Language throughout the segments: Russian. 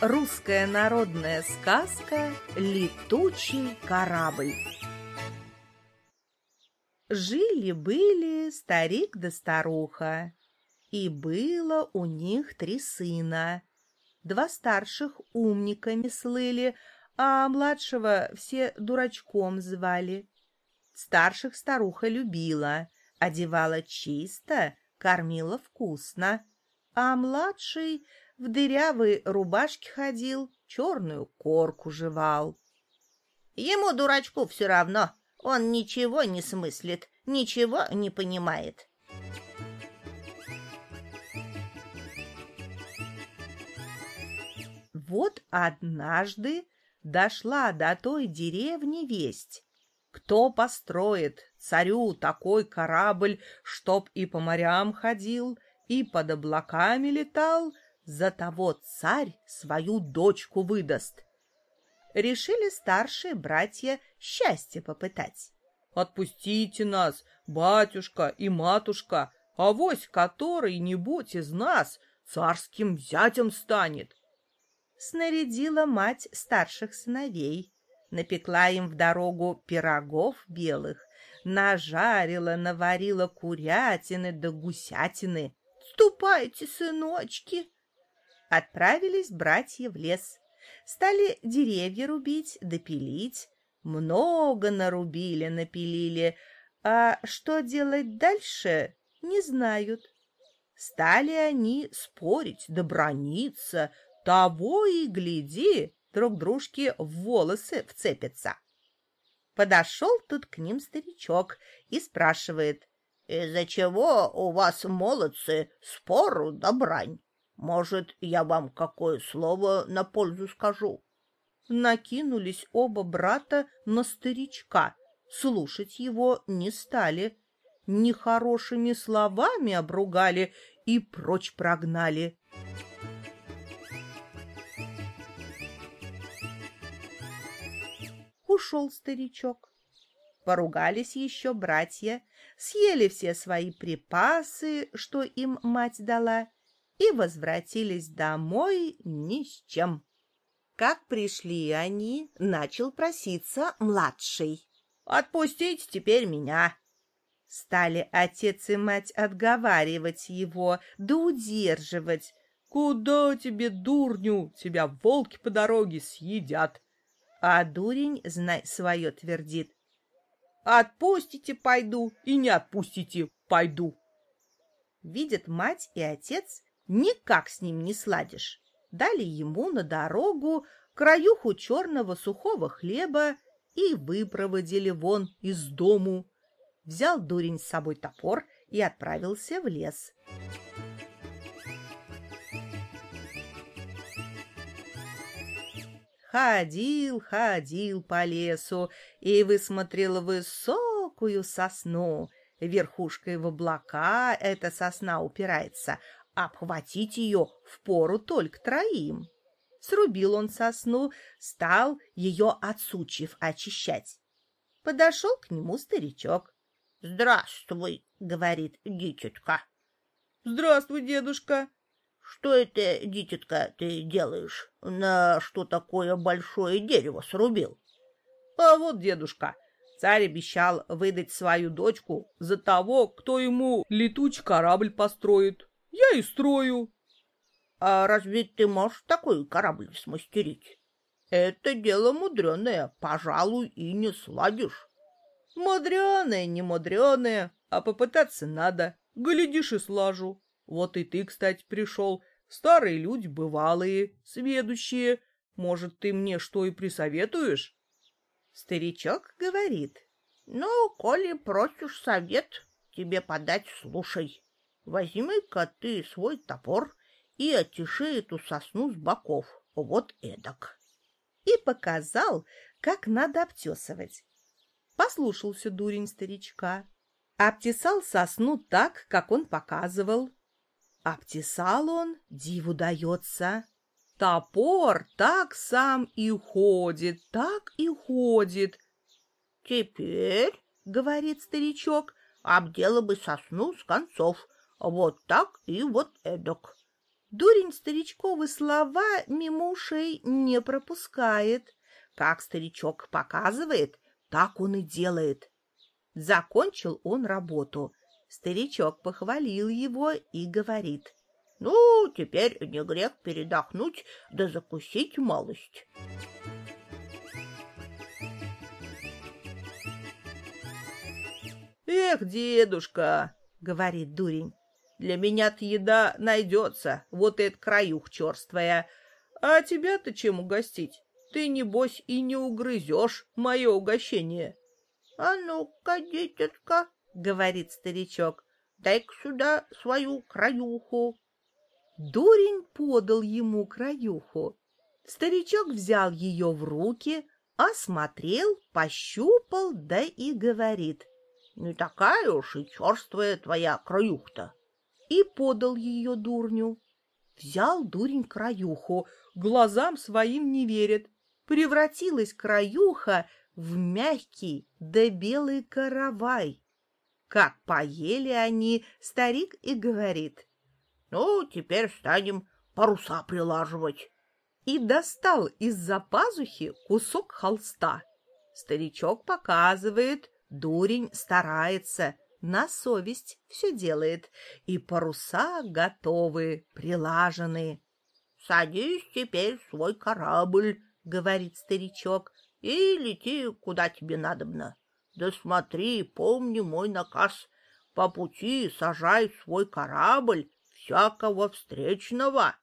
Русская народная сказка «Летучий корабль». Жили-были старик да старуха, и было у них три сына. Два старших умниками слыли, а младшего все дурачком звали. Старших старуха любила, одевала чисто, кормила вкусно, а младший в дырявой рубашке ходил, черную корку жевал. Ему, дурачку, все равно, он ничего не смыслит, ничего не понимает. Вот однажды дошла до той деревни весть. Кто построит царю такой корабль, чтоб и по морям ходил, и под облаками летал, за того царь свою дочку выдаст. Решили старшие братья счастье попытать. «Отпустите нас, батюшка и матушка, а вось который-нибудь из нас царским зятем станет!» Снарядила мать старших сыновей, напекла им в дорогу пирогов белых, нажарила, наварила курятины да гусятины. «Ступайте, сыночки!» Отправились братья в лес. Стали деревья рубить, допилить. Много нарубили, напилили. А что делать дальше, не знают. Стали они спорить, доброниться. Того и гляди, друг дружке в волосы вцепятся. Подошел тут к ним старичок и спрашивает. «Из-за чего у вас, молодцы, спору да брань?» Может, я вам какое слово на пользу скажу? Накинулись оба брата на старичка, слушать его не стали, нехорошими словами обругали и прочь прогнали. Ушел старичок. Поругались еще братья, съели все свои припасы, что им мать дала, и возвратились домой ни с чем. Как пришли они, начал проситься младший. «Отпустите теперь меня!» Стали отец и мать отговаривать его, да удерживать. «Куда тебе, дурню? Тебя волки по дороге съедят!» А дурень, знай, свое твердит. «Отпустите, пойду, и не отпустите, пойду!» Видят мать и отец, Никак с ним не сладишь. Дали ему на дорогу краюху черного сухого хлеба и выпроводили вон из дому. Взял дурень с собой топор и отправился в лес. Ходил, ходил по лесу и высмотрел высокую сосну. Верхушкой в облака эта сосна упирается, обхватить ее впору только троим. Срубил он сосну, стал ее от сучьев очищать. Подошел к нему старичок. — Здравствуй, — говорит дитятка. — Здравствуй, дедушка. — Что это, дитятка, ты делаешь? На что такое большое дерево срубил? — А вот, дедушка, царь обещал выдать свою дочку за того, кто ему летучий корабль построит. Я и строю. — А разве ты можешь такой корабль смастерить? Это дело мудреное, пожалуй, и не сладишь. — Мудреное, не мудреное, а попытаться надо. Глядишь и слажу. Вот и ты, кстати, пришел. Старые люди бывалые, сведущие. Может, ты мне что и присоветуешь? Старичок говорит. — Ну, коли просишь совет, тебе подать слушай. Возьми-ка ты свой топор и оттиши эту сосну с боков, вот эдак. И показал, как надо обтесывать. Послушался дурень старичка. Обтесал сосну так, как он показывал. Обтесал он, диву дается. Топор так сам и ходит, так и ходит. — Теперь, — говорит старичок, — обделай бы сосну с концов, вот так и вот эдак. Дурень старичковы слова мимо ушей не пропускает. Как старичок показывает, так он и делает. Закончил он работу. Старичок похвалил его и говорит. — Ну, теперь не грех передохнуть да закусить малость. «Эх, дедушка!» — говорит дурень. Для меня-то еда найдется, вот это краюх черствая. А тебя-то чем угостить? Ты, небось, и не угрызешь мое угощение. — А ну-ка, дитятка, — говорит старичок, — дай-ка сюда свою краюху. Дурень подал ему краюху. Старичок взял ее в руки, осмотрел, пощупал, да и говорит. — Не такая уж и черствая твоя краюх-то и подал ее дурню. Взял дурень краюху, глазам своим не верит. Превратилась краюха в мягкий да белый каравай. Как поели они, старик и говорит. «Ну, теперь станем паруса прилаживать». И достал из-за пазухи кусок холста. Старичок показывает, дурень старается — на совесть все делает, и паруса готовы, прилажены. — Садись теперь в свой корабль, — говорит старичок, — и лети, куда тебе надобно. Да смотри, помни мой наказ. По пути сажай в свой корабль всякого встречного.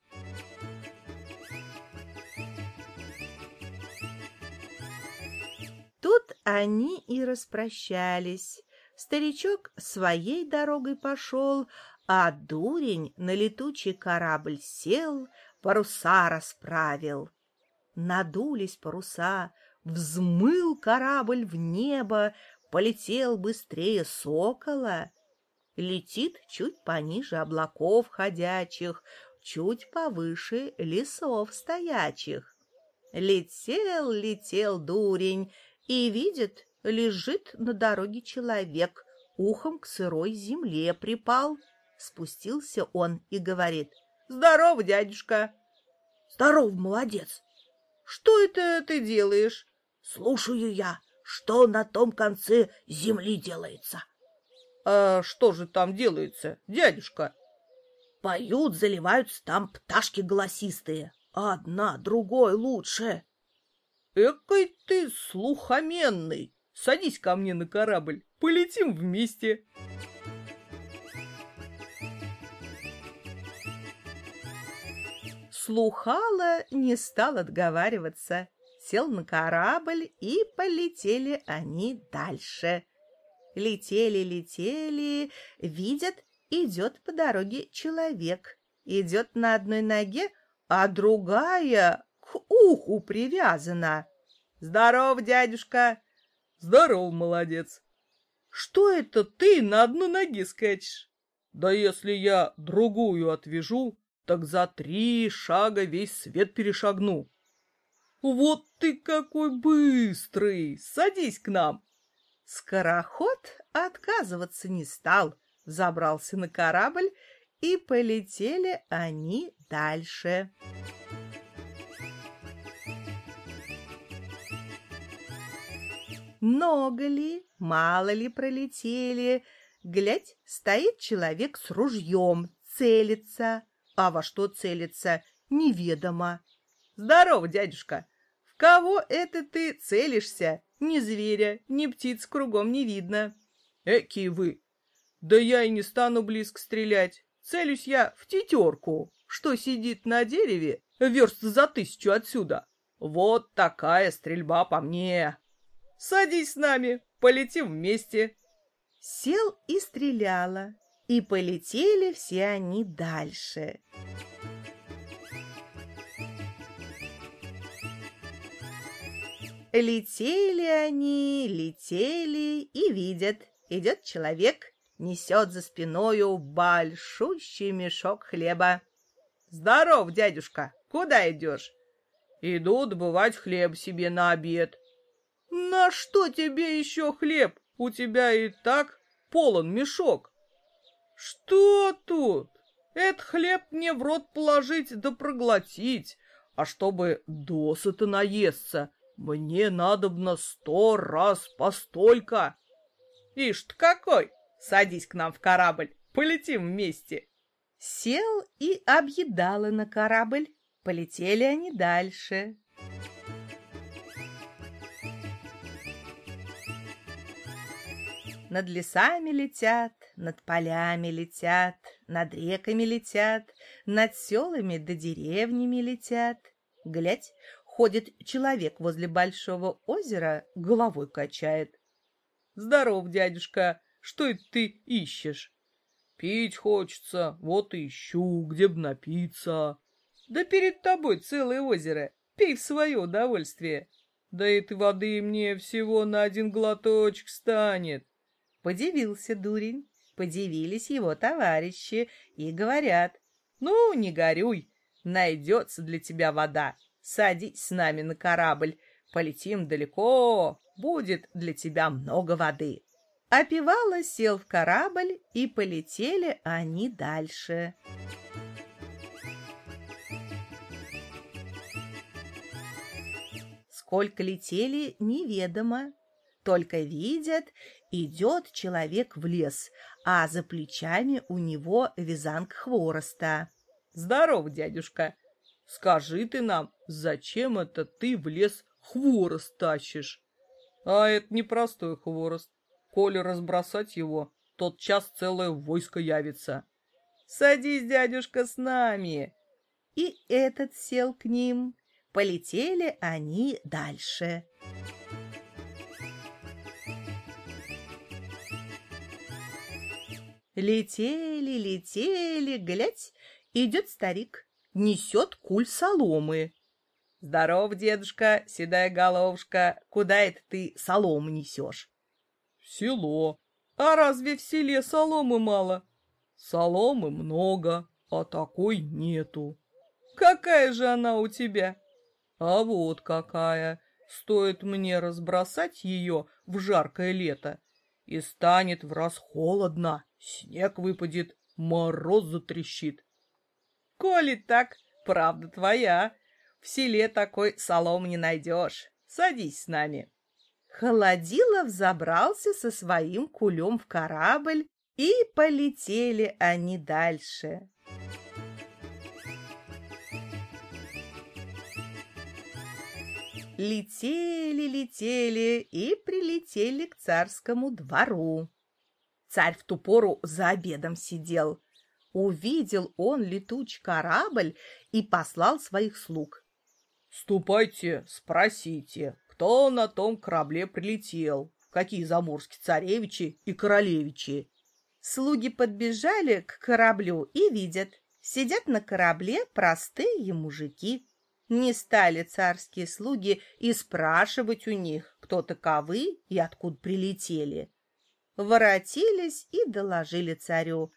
Тут они и распрощались. Старичок своей дорогой пошел, а дурень на летучий корабль сел, паруса расправил. Надулись паруса, взмыл корабль в небо, полетел быстрее сокола. Летит чуть пониже облаков ходячих, чуть повыше лесов стоячих. Летел, летел дурень и видит, лежит на дороге человек, ухом к сырой земле припал. Спустился он и говорит. — Здорово, дядюшка! — Здоров, молодец! — Что это ты делаешь? — Слушаю я, что на том конце земли делается. — А что же там делается, дядюшка? — Поют, заливаются там пташки голосистые. Одна другой лучше. — Экой ты слухоменный! Садись ко мне на корабль, полетим вместе. Слухала не стал отговариваться. Сел на корабль, и полетели они дальше. Летели, летели, видят, идет по дороге человек. Идет на одной ноге, а другая к уху привязана. «Здоров, дядюшка!» Здоров, молодец. Что это ты на одну ноге скачешь? Да если я другую отвяжу, так за три шага весь свет перешагну. Вот ты какой быстрый! Садись к нам. Скороход отказываться не стал, забрался на корабль, и полетели они дальше. Много ли, мало ли пролетели. Глядь, стоит человек с ружьем, целится. А во что целится, неведомо. Здорово, дядюшка. В кого это ты целишься? Ни зверя, ни птиц кругом не видно. Эки вы. Да я и не стану близко стрелять. Целюсь я в тетерку, что сидит на дереве верст за тысячу отсюда. Вот такая стрельба по мне. Садись с нами, полетим вместе. Сел и стреляла, и полетели все они дальше. Летели они, летели и видят, идет человек, несет за спиною большущий мешок хлеба. Здоров, дядюшка, куда идешь? Иду добывать хлеб себе на обед. На что тебе еще хлеб? У тебя и так полон мешок. Что тут? Это хлеб мне в рот положить да проглотить, а чтобы досыта наесться, мне надобно сто раз постолько. Ишь ты какой! Садись к нам в корабль, полетим вместе. Сел и объедала на корабль. Полетели они дальше. Над лесами летят, над полями летят, над реками летят, над селами да деревнями летят. Глядь, ходит человек возле большого озера, головой качает. — Здоров, дядюшка, что это ты ищешь? — Пить хочется, вот ищу, где б напиться. — Да перед тобой целое озеро, пей в свое удовольствие. Да этой воды мне всего на один глоточек станет. Подивился дурень, подивились его товарищи и говорят, «Ну, не горюй, найдется для тебя вода, садись с нами на корабль, полетим далеко, будет для тебя много воды». Опивало сел в корабль, и полетели они дальше. Сколько летели, неведомо. Только видят, идет человек в лес, а за плечами у него вязанка хвороста. Здорово, дядюшка. Скажи ты нам, зачем это ты в лес хворост тащишь? А это не простой хворост. Коли разбросать его, тот час целое войско явится. Садись, дядюшка, с нами. И этот сел к ним. Полетели они дальше. Летели, летели, глядь, идет старик, несет куль соломы. Здоров, дедушка, седая головушка, куда это ты солому несешь? В село. А разве в селе соломы мало? Соломы много, а такой нету. Какая же она у тебя? А вот какая. Стоит мне разбросать ее в жаркое лето, и станет в раз холодно. Снег выпадет, мороз затрещит. Коли так, правда твоя. В селе такой солом не найдешь. Садись с нами. Холодилов забрался со своим кулем в корабль, и полетели они дальше. Летели, летели и прилетели к царскому двору. Царь в ту пору за обедом сидел. Увидел он летуч корабль и послал своих слуг. «Ступайте, спросите, кто на том корабле прилетел, какие заморские царевичи и королевичи». Слуги подбежали к кораблю и видят, сидят на корабле простые мужики. Не стали царские слуги и спрашивать у них, кто таковы и откуда прилетели воротились и доложили царю.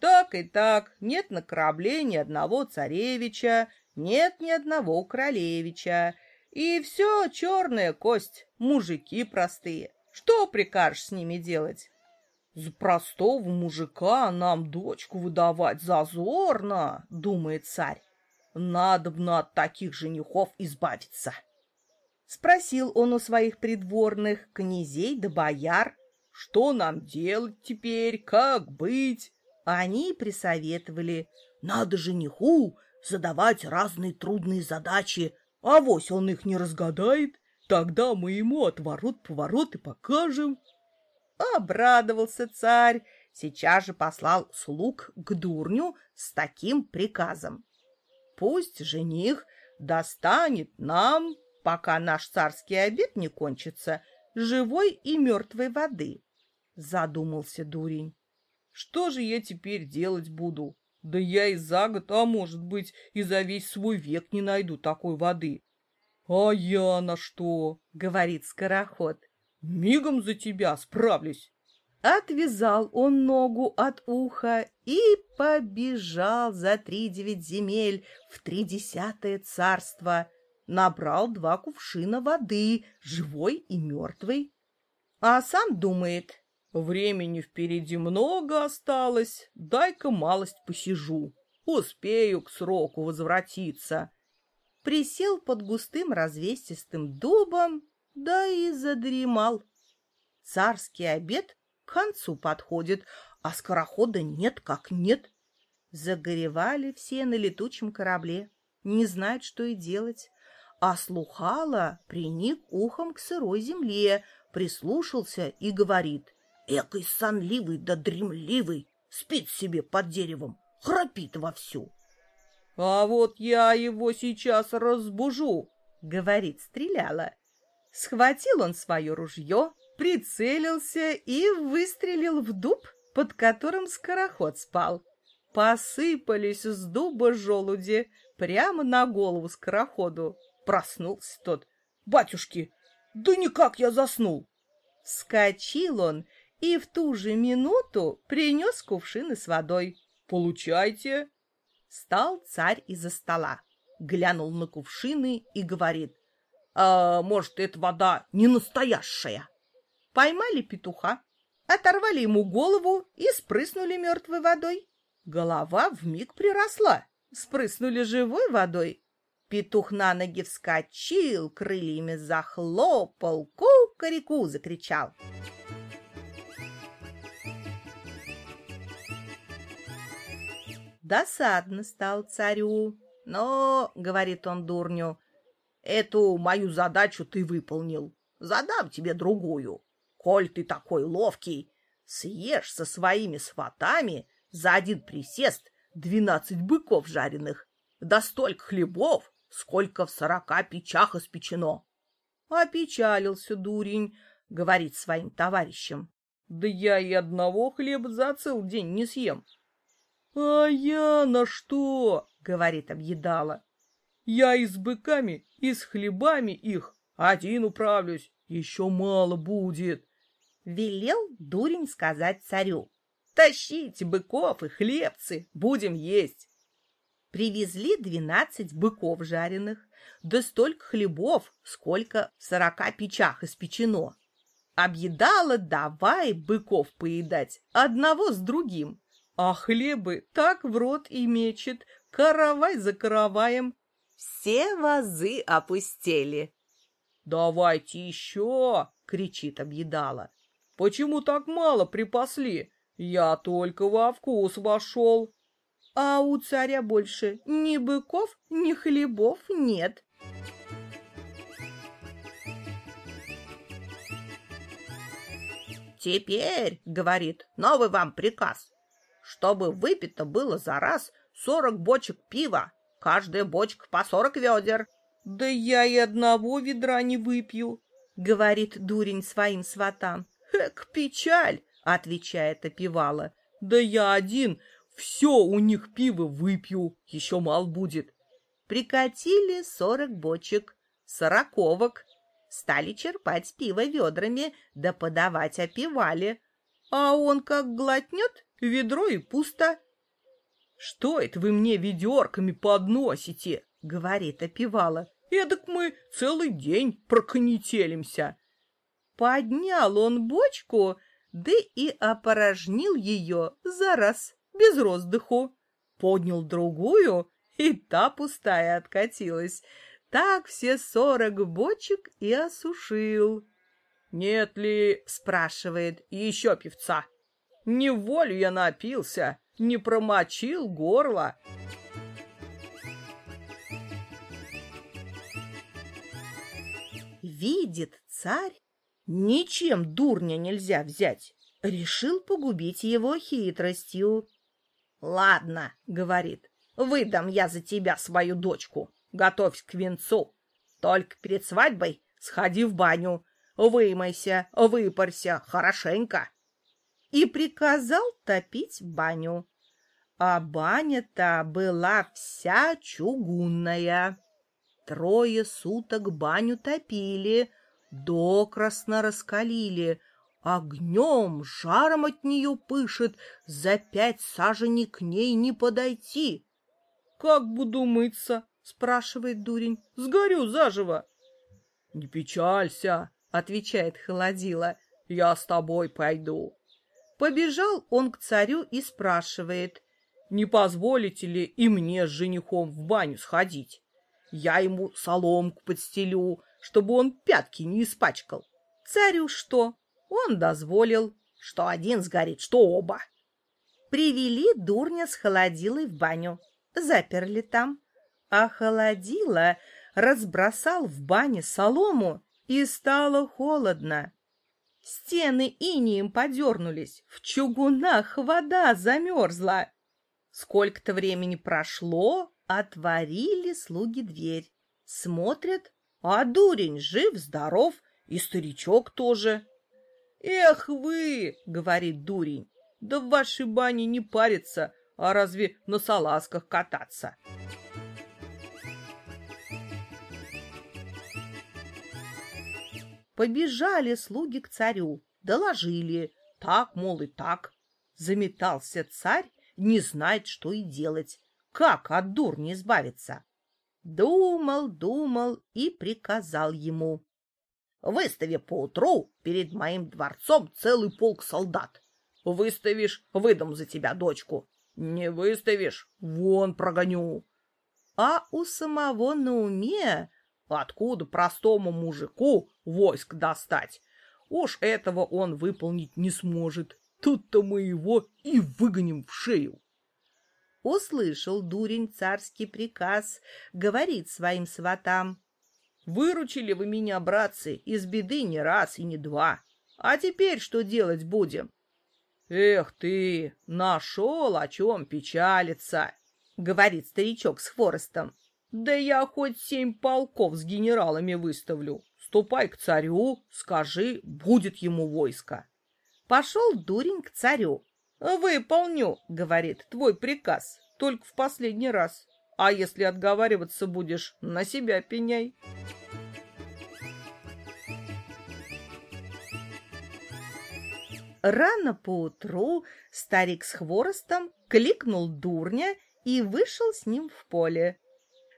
Так и так, нет на корабле ни одного царевича, нет ни одного королевича, и все черная кость, мужики простые. Что прикажешь с ними делать? За простого мужика нам дочку выдавать зазорно, думает царь. Надобно от таких женихов избавиться. Спросил он у своих придворных князей да бояр, что нам делать теперь? Как быть? Они присоветовали. Надо жениху задавать разные трудные задачи. А вось он их не разгадает. Тогда мы ему отворот-поворот и покажем. Обрадовался царь. Сейчас же послал слуг к дурню с таким приказом. Пусть жених достанет нам, пока наш царский обед не кончится, живой и мертвой воды. Задумался дурень. Что же я теперь делать буду? Да я и за год, а может быть, и за весь свой век не найду такой воды. А я на что? Говорит скороход. Мигом за тебя справлюсь. Отвязал он ногу от уха и побежал за три девять земель в тридесятое царство. Набрал два кувшина воды, живой и мертвой. А сам думает, Времени впереди много осталось, дай-ка малость посижу. Успею к сроку возвратиться. Присел под густым развесистым дубом, да и задремал. Царский обед концу подходит, а скорохода нет как нет. Загоревали все на летучем корабле, не знают, что и делать. А слухала приник ухом к сырой земле, прислушался и говорит. Экой сонливый да дремливый, спит себе под деревом, храпит вовсю. — А вот я его сейчас разбужу, — говорит стреляла. Схватил он свое ружье, прицелился и выстрелил в дуб, под которым скороход спал. Посыпались с дуба желуди прямо на голову скороходу. Проснулся тот. «Батюшки, да никак я заснул!» Вскочил он и в ту же минуту принес кувшины с водой. «Получайте!» Стал царь из-за стола, глянул на кувшины и говорит. «А может, эта вода не настоящая?» Поймали петуха, оторвали ему голову и спрыснули мертвой водой. Голова вмиг приросла, спрыснули живой водой. Петух на ноги вскочил, крыльями захлопал, ку-ка-реку закричал. Досадно стал царю. Но, — говорит он дурню, — эту мою задачу ты выполнил. Задам тебе другую. Коль ты такой ловкий, съешь со своими сватами за один присест двенадцать быков жареных, да столько хлебов, сколько в сорока печах испечено. Опечалился дурень, говорит своим товарищам. Да я и одного хлеба за целый день не съем. А я на что? говорит объедала. Я и с быками, и с хлебами их один управлюсь, еще мало будет. Велел дурень сказать царю. Тащите быков и хлебцы, будем есть. Привезли двенадцать быков жареных, да столько хлебов, сколько в сорока печах испечено. Объедала давай быков поедать одного с другим, а хлебы так в рот и мечет, каравай за караваем. Все вазы опустели. — Давайте еще! — кричит объедала. Почему так мало припасли? Я только во вкус вошел. А у царя больше ни быков, ни хлебов нет. Теперь, говорит, новый вам приказ, чтобы выпито было за раз сорок бочек пива, каждая бочка по сорок ведер. Да я и одного ведра не выпью, говорит дурень своим сватам. «Эк, печаль!» — отвечает опевала. «Да я один, все у них пиво выпью, еще мал будет». Прикатили сорок бочек, сороковок. Стали черпать пиво ведрами, да подавать опевали. А он как глотнет, ведро и пусто. «Что это вы мне ведерками подносите?» — говорит опевала. «Эдак мы целый день проконетелимся». Поднял он бочку, да и опорожнил ее за раз, без роздыху. Поднял другую, и та пустая откатилась. Так все сорок бочек и осушил. «Нет ли, — спрашивает, — еще певца? Не волю я напился, не промочил горло». Видит царь, Ничем дурня нельзя взять. Решил погубить его хитростью. «Ладно», — говорит, — «выдам я за тебя свою дочку. Готовься к венцу. Только перед свадьбой сходи в баню, вымойся, выпарся хорошенько». И приказал топить баню. А баня-то была вся чугунная. Трое суток баню топили — докрасно раскалили, огнем, жаром от нее пышет, за пять саженей к ней не подойти. — Как буду мыться? — спрашивает дурень. — Сгорю заживо. — Не печалься, — отвечает холодила. — Я с тобой пойду. Побежал он к царю и спрашивает, не позволите ли и мне с женихом в баню сходить? Я ему соломку подстелю, чтобы он пятки не испачкал. Царю что? Он дозволил, что один сгорит, что оба. Привели дурня с холодилой в баню, заперли там, а холодила разбросал в бане солому, и стало холодно. Стены инием подернулись, в чугунах вода замерзла. Сколько-то времени прошло, отворили слуги дверь. Смотрят, а дурень жив-здоров, и старичок тоже. «Эх вы!» — говорит дурень. «Да в вашей бане не париться, а разве на салазках кататься?» Побежали слуги к царю, доложили. Так, мол, и так. Заметался царь, не знает, что и делать. Как от дурни избавиться? Думал, думал и приказал ему. Выстави поутру перед моим дворцом целый полк солдат. Выставишь — выдам за тебя дочку. Не выставишь — вон прогоню. А у самого на уме Откуда простому мужику войск достать? Уж этого он выполнить не сможет. Тут-то мы его и выгоним в шею. Услышал дурень царский приказ, говорит своим сватам. Выручили вы меня, братцы, из беды не раз и не два. А теперь что делать будем? Эх ты, нашел о чем печалиться, говорит старичок с хворостом. Да я хоть семь полков с генералами выставлю. Ступай к царю, скажи, будет ему войско. Пошел дурень к царю. «Выполню», — говорит, — «твой приказ, только в последний раз. А если отговариваться будешь, на себя пеняй». Рано поутру старик с хворостом кликнул дурня и вышел с ним в поле.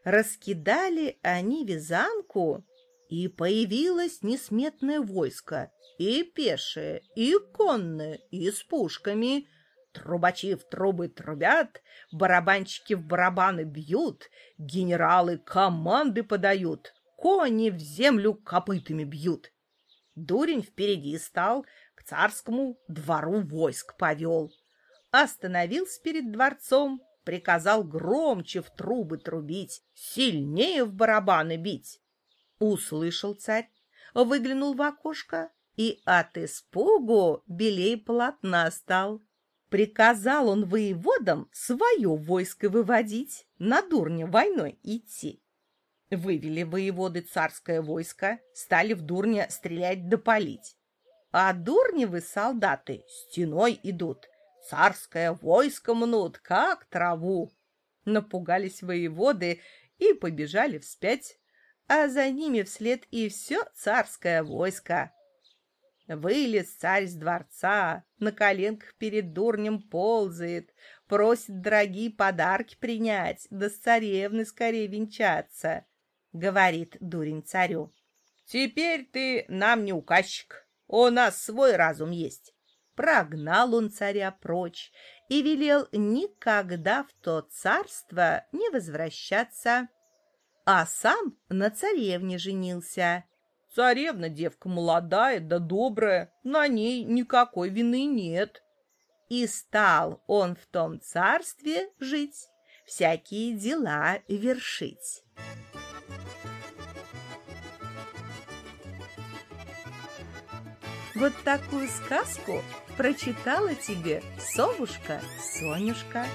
Раскидали они вязанку, и появилось несметное войско, и пешее, и конное, и с пушками. Трубачи в трубы трубят, барабанщики в барабаны бьют, генералы команды подают, кони в землю копытами бьют. Дурень впереди стал, к царскому двору войск повел. Остановился перед дворцом, приказал громче в трубы трубить, сильнее в барабаны бить. Услышал царь, выглянул в окошко и от испугу белей полотна стал. Приказал он воеводам свое войско выводить, на дурня войной идти. Вывели воеводы царское войско, стали в дурня стрелять да палить. А дурневы солдаты стеной идут, царское войско мнут, как траву. Напугались воеводы и побежали вспять, а за ними вслед и все царское войско. Вылез царь с дворца, на коленках перед дурнем ползает, просит дорогие подарки принять, да с царевны скорее венчаться. Говорит дурень царю. Теперь ты нам не указчик, у нас свой разум есть. Прогнал он царя прочь и велел никогда в то царство не возвращаться, а сам на царевне женился. Царевна девка молодая да добрая, на ней никакой вины нет. И стал он в том царстве жить, всякие дела вершить. Вот такую сказку прочитала тебе совушка Сонюшка.